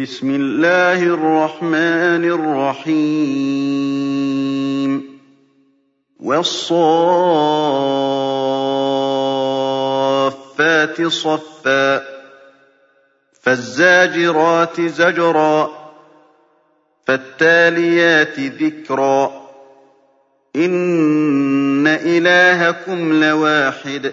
بسم الله الرحمن الرحيم. والصافات صفا. فالزاجرات زجرا. فالتاليات ذكرا. إن إلهكم لواحد.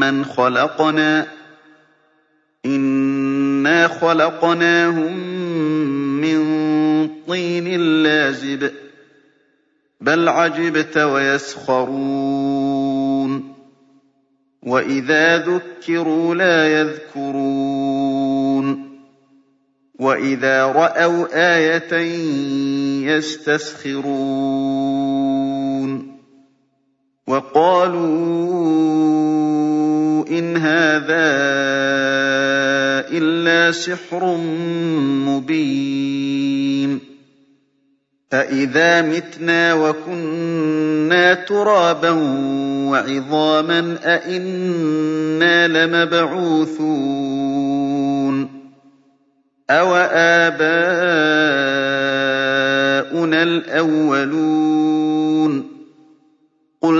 من خلقنا إنا خلقناهم من طين لازب بل عجبت ويسخرون. وإذا ذكروا لا يذكرون. وإذا رأوا آية يستسخرون. وقالوا إن هذا إلا سحر مبين أإذا متنا وكنا ترابا وعظاما أإنا لمبعوثون أوآباؤنا الأولون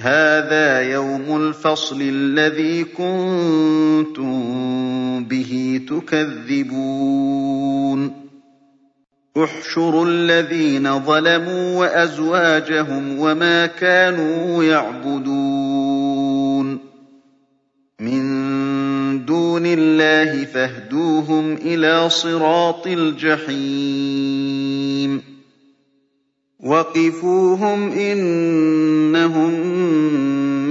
هذا يوم الفصل الذي كنتم به تكذبون. احشروا الذين ظلموا وأزواجهم وما كانوا يعبدون. من دون الله فاهدوهم إلى صراط الجحيم. وقفوهم إنهم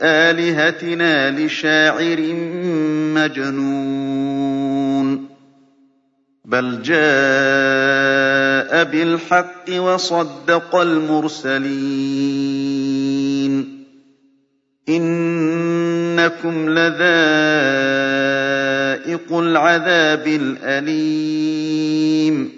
آلهتنا لشاعر مجنون. بل جاء بالحق وصدق المرسلين. إنكم لذائق العذاب الأليم.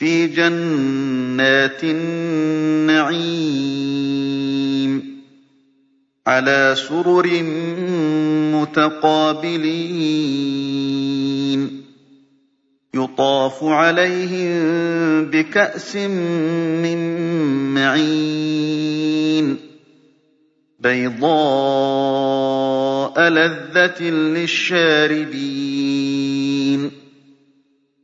في جنات النعيم على سرر متقابلين. يطاف عليهم بكأس من معين. بيضاء لذة للشاربين.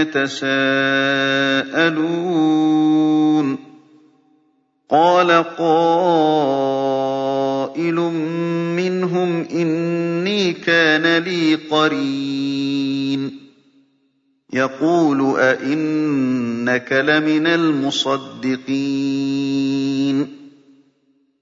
يتساءلون قال قائل منهم إني كان لي قرين يقول أئنك لمن المصدقين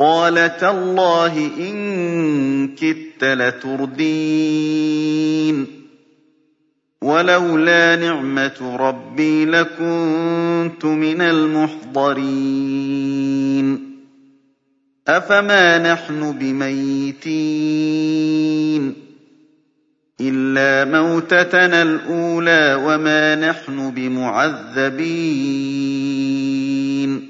قَالَ تَاللَّهِ إِن كِدتَّ لَتُرْدِينِ. وَلَوْلَا نِعْمَةُ رَبِّي لَكُنتُ مِنَ الْمُحْضَرِينَ. أَفَمَا نَحْنُ بِمَيِّتِينَ؟ إِلَّا مَوْتَتَنَا الْأُولَىٰ وَمَا نَحْنُ بِمُعَذَّبِينَ.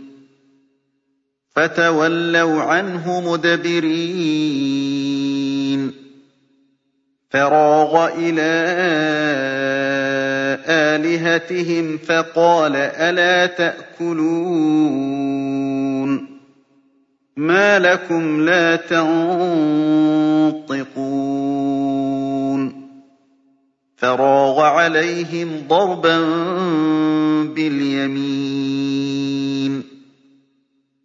فَتَوَلَّوْا عَنْهُ مُدْبِرِينَ. فَرَاغَ إِلَىٰ آلِهَتِهِمْ فَقَالَ أَلَا تَأْكُلُونَ؟ مَا لَكُمْ لَا تَنطِقُونَ. فَرَاغَ عَلَيْهِمْ ضَرْبًا بِالْيَمِينِ.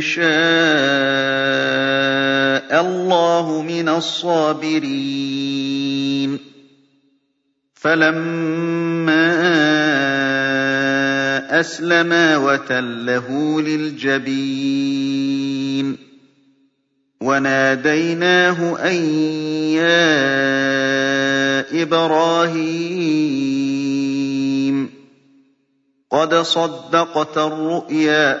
شَاءَ اللَّهُ مِنَ الصَّابِرِينَ. فَلَمَّا أَسْلَمَا وَتَلَّهُ لِلْجَبِينِ. وَنَادَيْنَاهُ أَن يَا إِبْرَاهِيمُ قَدْ صَدَّقْتَ الرُّؤْيَا ۚ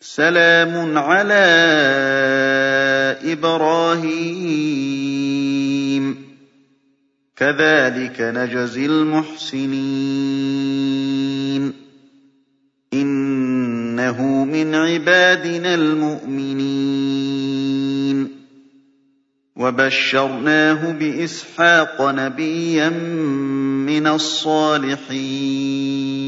سَلَامٌ عَلَىٰ إِبْرَاهِيمَ. كَذَٰلِكَ نَجْزِي الْمُحْسِنِينَ. إِنَّهُ مِنْ عِبَادِنَا الْمُؤْمِنِينَ. وَبَشَّرْنَاهُ بِإِسْحَاقَ نَبِيًّا مِّنَ الصَّالِحِينَ.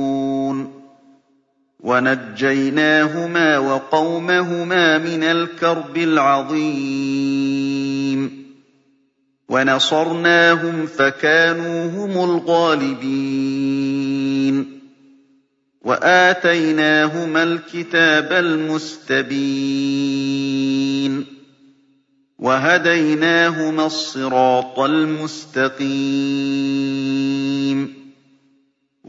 وَنَجَّيْنَاهُمَا وَقَوْمَهُمَا مِنَ الْكَرْبِ الْعَظِيمِ. وَنَصَرْنَاهُمْ فَكَانُوا هُمُ الْغَالِبِينَ. وَآتَيْنَاهُمَا الْكِتَابَ الْمُسْتَبِينَ. وَهَدَيْنَاهُمَا الصِّرَاطَ الْمُسْتَقِيمَ.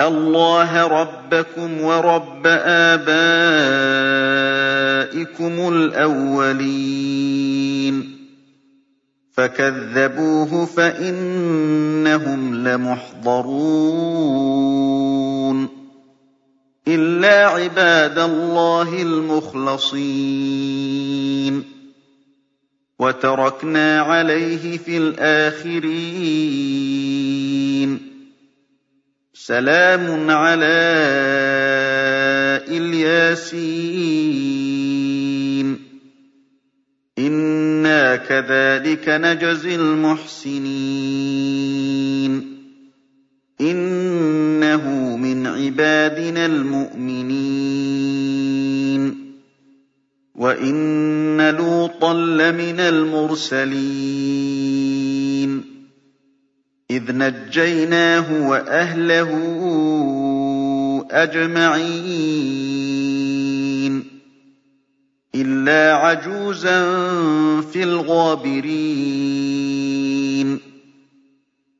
اللَّهَ رَبَّكُمْ وَرَبَّ آبَائِكُمُ الْأَوَّلِينَ. فَكَذَّبُوهُ فَإِنَّهُمْ لَمُحْضَرُونَ. إِلَّا عِبَادَ اللَّهِ الْمُخْلَصِينَ. وَتَرَكْنَا عَلَيْهِ فِي الْآخِرِينَ. سَلَامٌ عَلَىٰ الْيَاسِينَ. إِنَّا كَذَٰلِكَ نَجْزِي الْمُحْسِنِينَ. إِنَّهُ مِنْ عِبَادِنَا الْمُؤْمِنِينَ. وَإِنَّ لُوطًا لَّمِنَ الْمُرْسَلِينَ. إِذْ نَجَّيْنَاهُ وَأَهْلَهُ أَجْمَعِينَ إِلَّا عَجُوزًا فِي الْغَابِرِينَ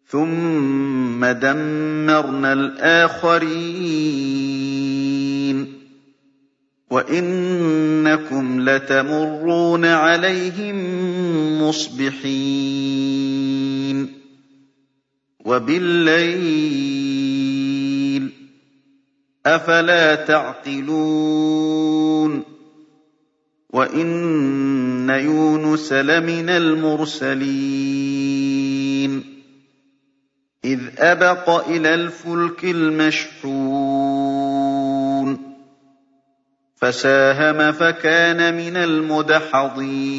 ثُمَّ دَمَّرْنَا الْآخَرِينَ وَإِنَّكُمْ لَتَمُرُّونَ عَلَيْهِم مُّصْبِحِينَ وَبِاللَّيْلِ ۗ أَفَلَا تَعْقِلُونَ وَإِنَّ يُونُسَ لَمِنَ الْمُرْسَلِينَ إِذْ أَبَقَ إِلَى الْفُلْكِ الْمَشْحُونِ فَسَاهَمَ فَكَانَ مِنَ الْمُدْحَضِينَ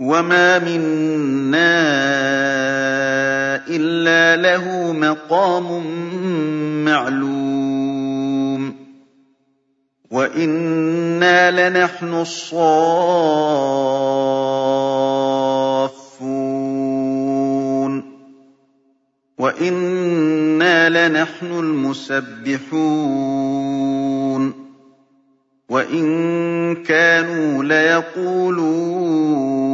وَمَا مِنَّا إِلَّا لَهُ مَقَامٌ مَّعْلُومٌ وَإِنَّا لَنَحْنُ الصَّافُّونَ وَإِنَّا لَنَحْنُ الْمُسَبِّحُونَ وَإِن كَانُوا لَيَقُولُونَ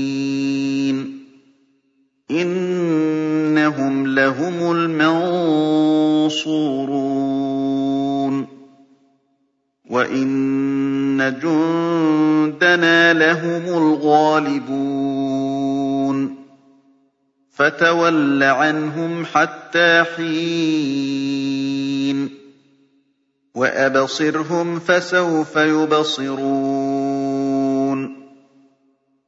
إِنَّهُمْ لَهُمُ الْمَنصُورُونَ. وَإِنَّ جُندَنَا لَهُمُ الْغَالِبُونَ. فَتَوَلَّ عَنْهُمْ حَتَّىٰ حِينٍ. وَأَبْصِرْهُمْ فَسَوْفَ يُبْصِرُونَ.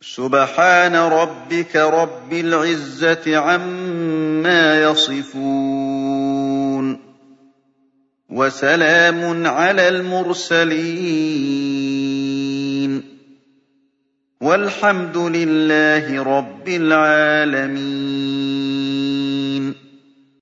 سُبْحَانَ رَبِّكَ رَبِّ الْعِزَّةِ عَمَّا يَصِفُونَ وَسَلَامٌ عَلَى الْمُرْسَلِينَ وَالْحَمْدُ لِلَّهِ رَبِّ الْعَالَمِينَ